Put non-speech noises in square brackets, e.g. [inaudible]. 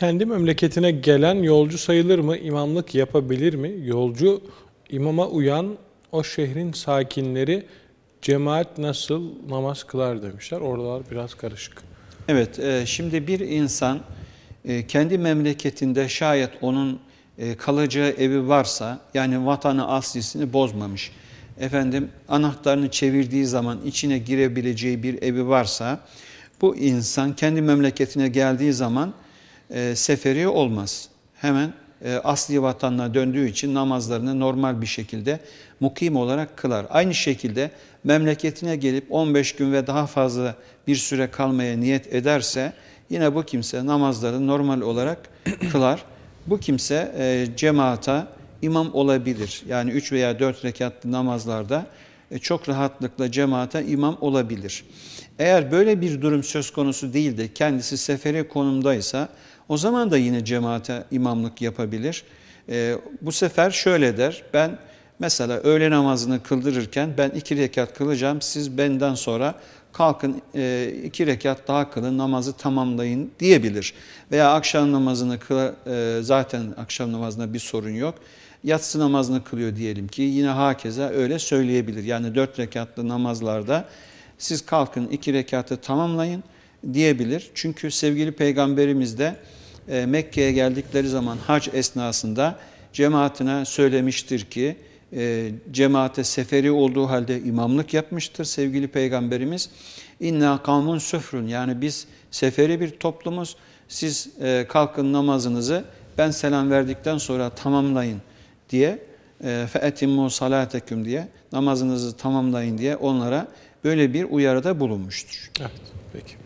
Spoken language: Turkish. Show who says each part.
Speaker 1: kendi memleketine gelen yolcu sayılır mı? İmamlık yapabilir mi? Yolcu imama uyan o şehrin sakinleri cemaat nasıl namaz kılar demişler. Oralar biraz karışık.
Speaker 2: Evet, e, şimdi bir insan e, kendi memleketinde şayet onun e, kalacağı evi varsa, yani vatanı aslisini bozmamış, efendim anahtarını çevirdiği zaman içine girebileceği bir evi varsa, bu insan kendi memleketine geldiği zaman e, seferi olmaz. Hemen e, asli vatanına döndüğü için namazlarını normal bir şekilde mukim olarak kılar. Aynı şekilde memleketine gelip 15 gün ve daha fazla bir süre kalmaya niyet ederse yine bu kimse namazları normal olarak [clears throat] kılar. Bu kimse e, cemaata imam olabilir. Yani 3 veya 4 rekatlı namazlarda e, çok rahatlıkla cemaate imam olabilir. Eğer böyle bir durum söz konusu değil de kendisi seferi konumdaysa o zaman da yine cemaate imamlık yapabilir. E, bu sefer şöyle der, ben mesela öğle namazını kıldırırken ben iki rekat kılacağım, siz benden sonra kalkın e, iki rekat daha kılın, namazı tamamlayın diyebilir. Veya akşam namazını kıl, e, zaten akşam namazında bir sorun yok. Yatsı namazını kılıyor diyelim ki yine hakeza öyle söyleyebilir. Yani dört rekatlı namazlarda siz kalkın iki rekatı tamamlayın diyebilir. Çünkü sevgili peygamberimiz de Mekke'ye geldikleri zaman hac esnasında cemaatine söylemiştir ki e, cemaate seferi olduğu halde imamlık yapmıştır sevgili peygamberimiz. İnna kavmun süfrün yani biz seferi bir toplumuz. Siz e, kalkın namazınızı ben selam verdikten sonra tamamlayın diye feetimmu salateküm diye namazınızı tamamlayın diye onlara böyle bir uyarıda bulunmuştur.
Speaker 1: Evet, peki.